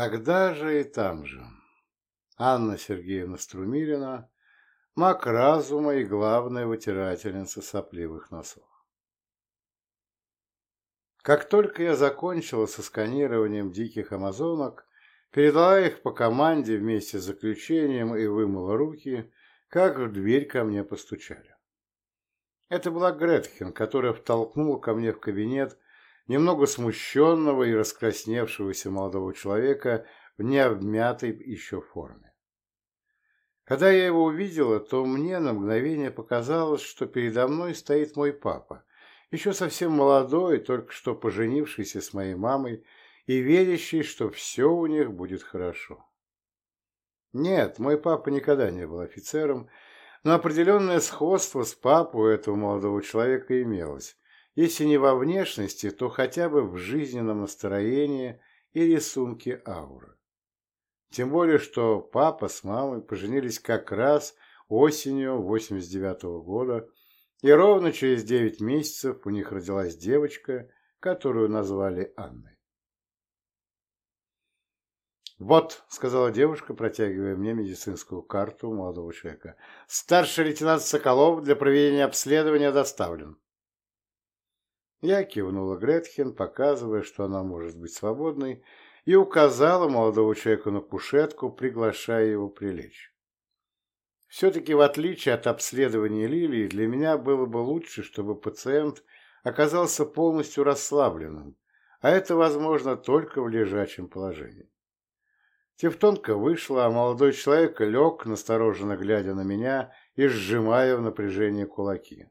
Тогда же и там же. Анна Сергеевна Струмилина, маг разума и главная вытирательница сопливых носов. Как только я закончила со сканированием диких амазонок, передала их по команде вместе с заключением и вымыла руки, как в дверь ко мне постучали. Это была Гретхен, которая втолкнула ко мне в кабинет немного смущенного и раскрасневшегося молодого человека в необмятой еще форме. Когда я его увидела, то мне на мгновение показалось, что передо мной стоит мой папа, еще совсем молодой, только что поженившийся с моей мамой и верящий, что все у них будет хорошо. Нет, мой папа никогда не был офицером, но определенное сходство с папой этого молодого человека имелось, если не во внешности, то хотя бы в жизненном настроении и рисунке ауры. Тем более, что папа с мамой поженились как раз осенью 89 -го года, и ровно через 9 месяцев у них родилась девочка, которую назвали Анной. «Вот», — сказала девушка, протягивая мне медицинскую карту молодого человека, — «старший лейтенант Соколов для проведения обследования доставлен». Я кивнула Гретхен, показывая, что она может быть свободной, и указала молодого человека на кушетку, приглашая его прилечь. Все-таки, в отличие от обследования Лилии, для меня было бы лучше, чтобы пациент оказался полностью расслабленным, а это возможно только в лежачем положении. Тевтонка вышла, а молодой человек лег, настороженно глядя на меня и сжимая в напряжении кулаки.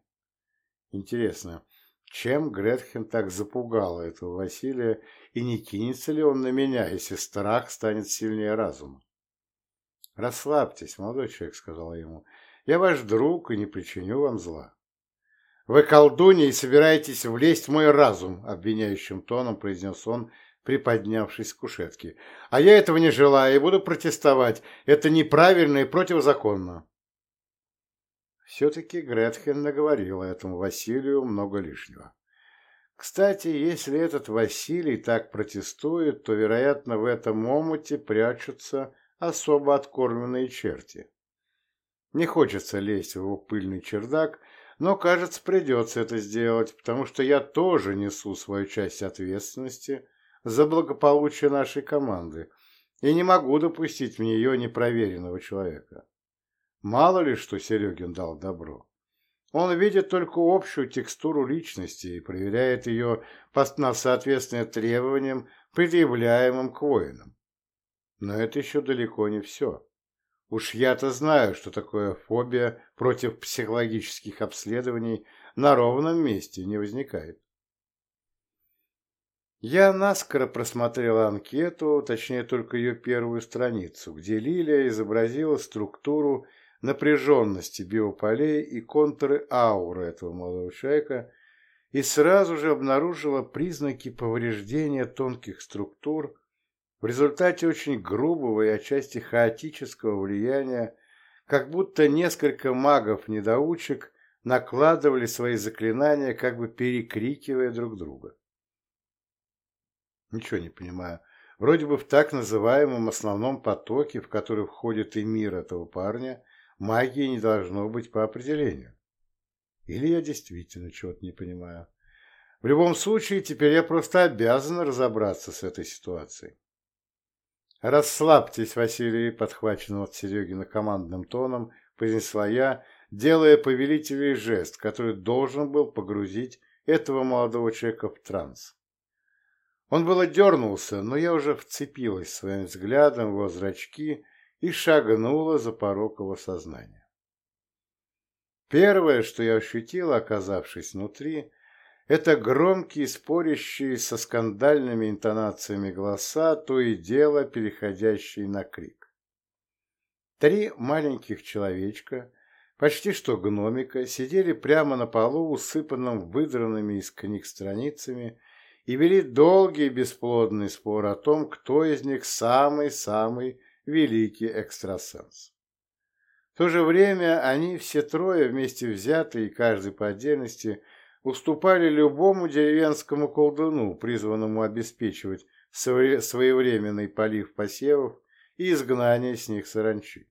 Интересно, чем Гретхен так запугала этого Василия, и не кинется ли он на меня, если страх станет сильнее разума? «Расслабьтесь, молодой человек», — сказала ему, — «я ваш друг и не причиню вам зла». «Вы колдунья и собираетесь влезть в мой разум», — обвиняющим тоном произнес он, приподнявшись с кушетки. «А я этого не желаю и буду протестовать. Это неправильно и противозаконно». Все-таки Гретхен наговорила этому Василию много лишнего. Кстати, если этот Василий так протестует, то, вероятно, в этом омуте прячутся особо откормленные черти. Не хочется лезть в его пыльный чердак, но, кажется, придется это сделать, потому что я тоже несу свою часть ответственности – за благополучие нашей команды и не могу допустить в нее непроверенного человека. Мало ли, что Серегин дал добро. Он видит только общую текстуру личности и проверяет ее на соответствие требованиям, предъявляемым к воинам. Но это еще далеко не все. Уж я-то знаю, что такое фобия против психологических обследований на ровном месте не возникает. Я наскоро просмотрела анкету, точнее только ее первую страницу, где Лилия изобразила структуру напряженности биополей и контуры ауры этого молодого человека и сразу же обнаружила признаки повреждения тонких структур в результате очень грубого и отчасти хаотического влияния, как будто несколько магов-недоучек накладывали свои заклинания, как бы перекрикивая друг друга. Ничего не понимаю. Вроде бы в так называемом основном потоке, в который входит и мир этого парня, магии не должно быть по определению. Или я действительно чего-то не понимаю. В любом случае, теперь я просто обязан разобраться с этой ситуацией. «Расслабьтесь, Василий», — подхваченным от Серегина командным тоном, произнесла я, делая повелительный жест, который должен был погрузить этого молодого человека в транс. Он было дернулся, но я уже вцепилась своим взглядом в его зрачки и шагнула за порог его сознания. Первое, что я ощутила, оказавшись внутри, это громкие, спорящие со скандальными интонациями голоса, то и дело переходящие на крик. Три маленьких человечка, почти что гномика, сидели прямо на полу, усыпанном выдранными из книг страницами, и вели долгий бесплодный спор о том, кто из них самый-самый великий экстрасенс. В то же время они все трое вместе взятые, и каждый по отдельности, уступали любому деревенскому колдуну, призванному обеспечивать своевременный полив посевов и изгнание с них саранчи.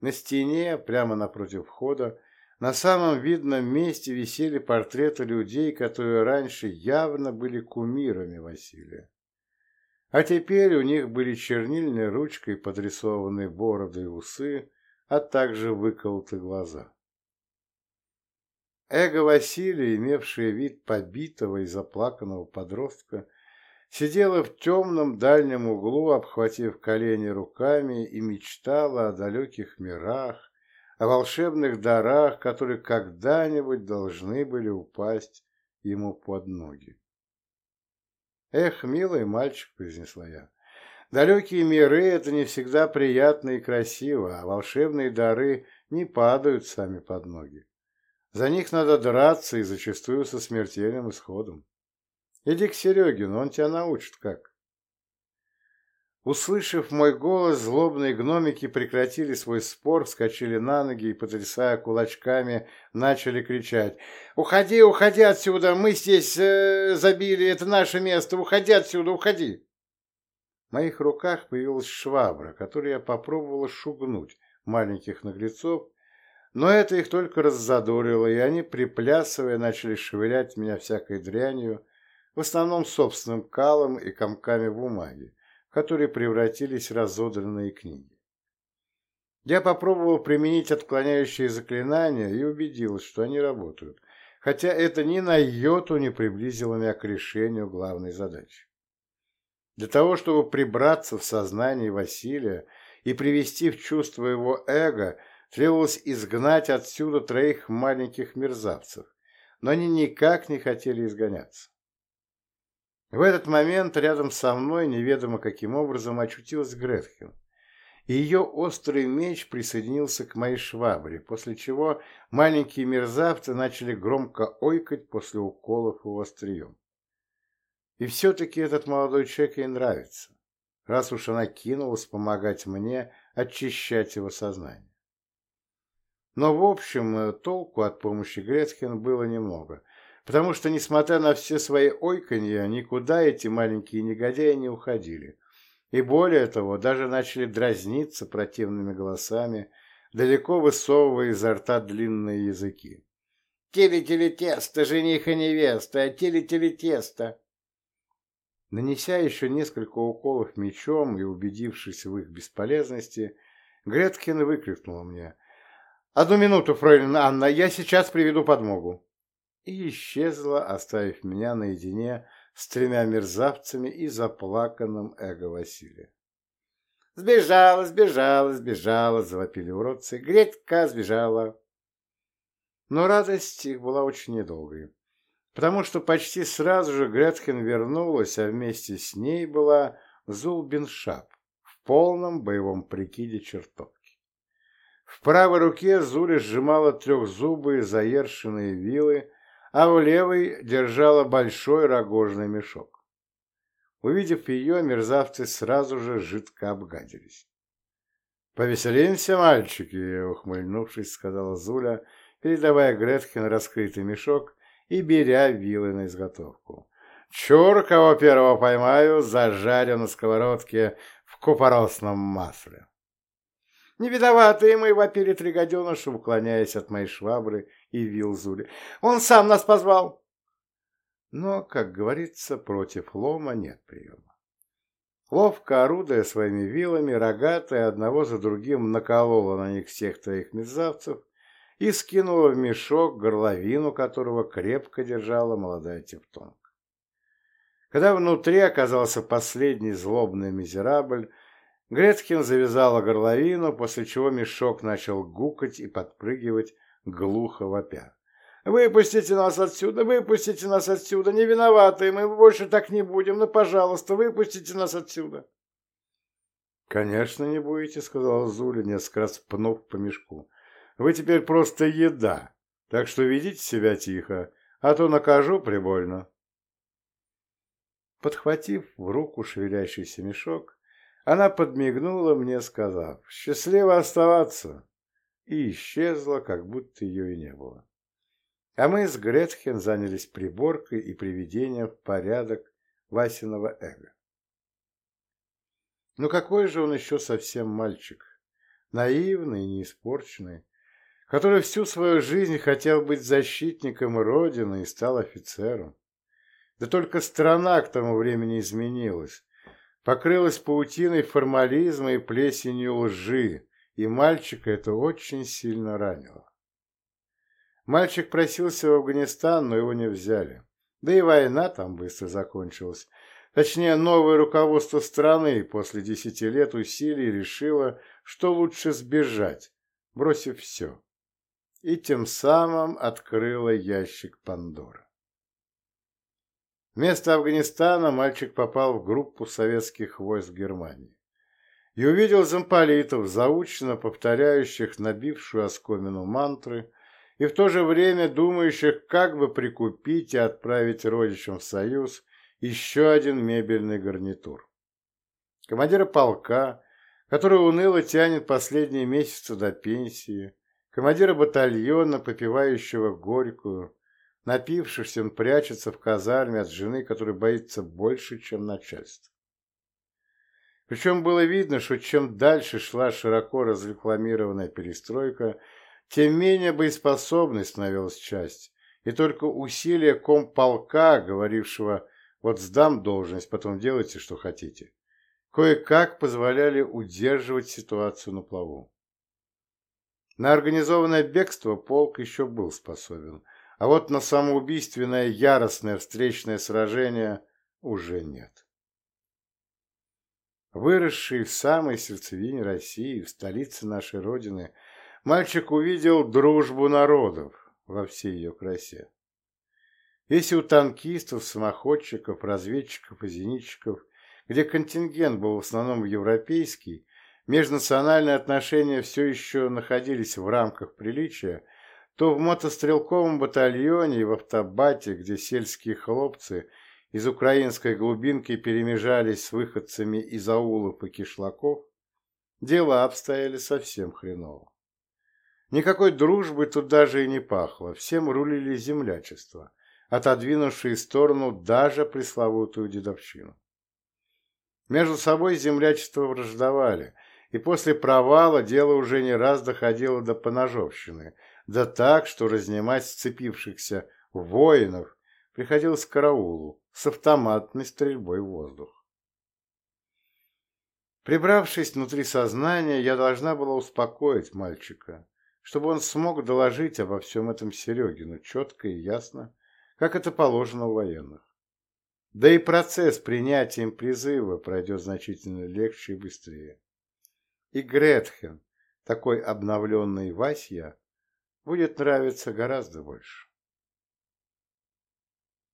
На стене, прямо напротив входа, на самом видном месте висели портреты людей, которые раньше явно были кумирами Василия. А теперь у них были чернильной ручкой подрисованные бороды и усы, а также выколоты глаза. Эго Василия, имевшее вид побитого и заплаканного подростка, сидела в темном дальнем углу, обхватив колени руками, и мечтала о далеких мирах, о волшебных дарах, которые когда-нибудь должны были упасть ему под ноги. «Эх, милый мальчик», — произнесла я, — «далекие миры — это не всегда приятно и красиво, а волшебные дары не падают сами под ноги. За них надо драться и зачастую со смертельным исходом. Иди к Серегину, он тебя научит как. Услышав мой голос, злобные гномики прекратили свой спор, вскочили на ноги и, потрясая кулачками, начали кричать. «Уходи, уходи отсюда! Мы здесь э, забили, это наше место! Уходи отсюда, уходи!» В моих руках появилась швабра, которую я попробовала шугнуть маленьких наглецов, но это их только раззадорило, и они, приплясывая, начали швырять меня всякой дрянью, в основном собственным калом и комками бумаги, которые превратились в разодранные книги. Я попробовал применить отклоняющие заклинания и убедился, что они работают, хотя это ни на йоту не приблизило меня к решению главной задачи. Для того, чтобы прибраться в сознание Василия и привести в чувство его эго, требовалось изгнать отсюда троих маленьких мерзавцев, но они никак не хотели изгоняться. В этот момент рядом со мной неведомо каким образом очутилась Гретхен, и ее острый меч присоединился к моей швабре, после чего маленькие мерзавцы начали громко ойкать после уколов его острием. И все-таки этот молодой человек ей нравится, раз уж она кинулась помогать мне очищать его сознание. Но, в общем, толку от помощи Гретхен было немного – потому что, несмотря на все свои ойканья, никуда эти маленькие негодяи не уходили. И более того, даже начали дразниться противными голосами, далеко высовывая изо рта длинные языки. «Теле-теле-тесто, жених и невеста! Теле-теле-тесто!» Нанеся еще несколько уколов мечом и убедившись в их бесполезности, Греткин выкрикнула мне. «Одну минуту, фройлен Анна, я сейчас приведу подмогу» и исчезла, оставив меня наедине с тремя мерзавцами и заплаканным эго Василия. «Сбежала, сбежала, сбежала!» — завопили уродцы. «Гретка сбежала!» Но радость их была очень недолгой, потому что почти сразу же Гретхен вернулась, а вместе с ней была Зулбиншап в полном боевом прикиде чертовки. В правой руке Зуля сжимала трехзубые заершенные вилы, а в левой держала большой рогожный мешок. Увидев ее, мерзавцы сразу же жидко обгадились. «Повеселимся, мальчики!» — ухмыльнувшись, сказала Зуля, передавая Гретхен раскрытый мешок и беря вилы на изготовку. «Чур, кого первого поймаю, зажарю на сковородке в купоросном масле!» Не виноватые мы, вопили три уклоняясь от моей швабры и вил Зули. Он сам нас позвал. Но, как говорится, против лома нет приема. Ловко орудуя своими вилами, рогатая одного за другим наколола на них всех троих мерзавцев и скинула в мешок, горловину которого крепко держала молодая тевтонка. Когда внутри оказался последний злобный мизерабль, Гретхен завязала горловину, после чего мешок начал гукать и подпрыгивать, глухо вопя. «Выпустите нас отсюда! Выпустите нас отсюда! Не виноваты! Мы больше так не будем! Ну, пожалуйста, выпустите нас отсюда!» «Конечно не будете», — сказала Зуля, несколько раз пнув по мешку. «Вы теперь просто еда, так что ведите себя тихо, а то накажу прибольно». Подхватив в руку шевелящийся мешок, она подмигнула мне, сказав «Счастливо оставаться!» и исчезла, как будто ее и не было. А мы с Гретхен занялись приборкой и приведением в порядок Васиного эго. Но какой же он еще совсем мальчик, наивный и неиспорченный, который всю свою жизнь хотел быть защитником Родины и стал офицером. Да только страна к тому времени изменилась, покрылась паутиной формализма и плесенью лжи, и мальчика это очень сильно ранило. Мальчик просился в Афганистан, но его не взяли. Да и война там быстро закончилась. Точнее, новое руководство страны после десяти лет усилий решило, что лучше сбежать, бросив все. И тем самым открыло ящик Пандоры. Вместо Афганистана мальчик попал в группу советских войск Германии и увидел замполитов, заученно повторяющих набившую оскомину мантры и в то же время думающих, как бы прикупить и отправить родичам в Союз еще один мебельный гарнитур. Командира полка, который уныло тянет последние месяцы до пенсии, командира батальона, попивающего горькую, напившись, он прячется в казарме от жены, которая боится больше, чем начальство. Причем было видно, что чем дальше шла широко разрекламированная перестройка, тем менее боеспособной становилась часть, и только усилия комполка, говорившего «вот сдам должность, потом делайте, что хотите», кое-как позволяли удерживать ситуацию на плаву. На организованное бегство полк еще был способен, а вот на самоубийственное яростное встречное сражение уже нет. Выросший в самой сердцевине России, в столице нашей Родины, мальчик увидел дружбу народов во всей ее красе. Если у танкистов, самоходчиков, разведчиков и зенитчиков, где контингент был в основном европейский, межнациональные отношения все еще находились в рамках приличия, то в мотострелковом батальоне и в автобате, где сельские хлопцы из украинской глубинки перемежались с выходцами из аулов и кишлаков, дела обстояли совсем хреново. Никакой дружбы тут даже и не пахло, всем рулили землячество, отодвинувшие в сторону даже пресловутую дедовщину. Между собой землячество враждовали, и после провала дело уже не раз доходило до поножовщины, да так, что разнимать сцепившихся воинов приходилось караулу с автоматной стрельбой в воздух. Прибравшись внутри сознания, я должна была успокоить мальчика, чтобы он смог доложить обо всем этом Серегину четко и ясно, как это положено у военных. Да и процесс принятия им призыва пройдет значительно легче и быстрее. И Гретхен, такой обновленный Васья, будет нравиться гораздо больше.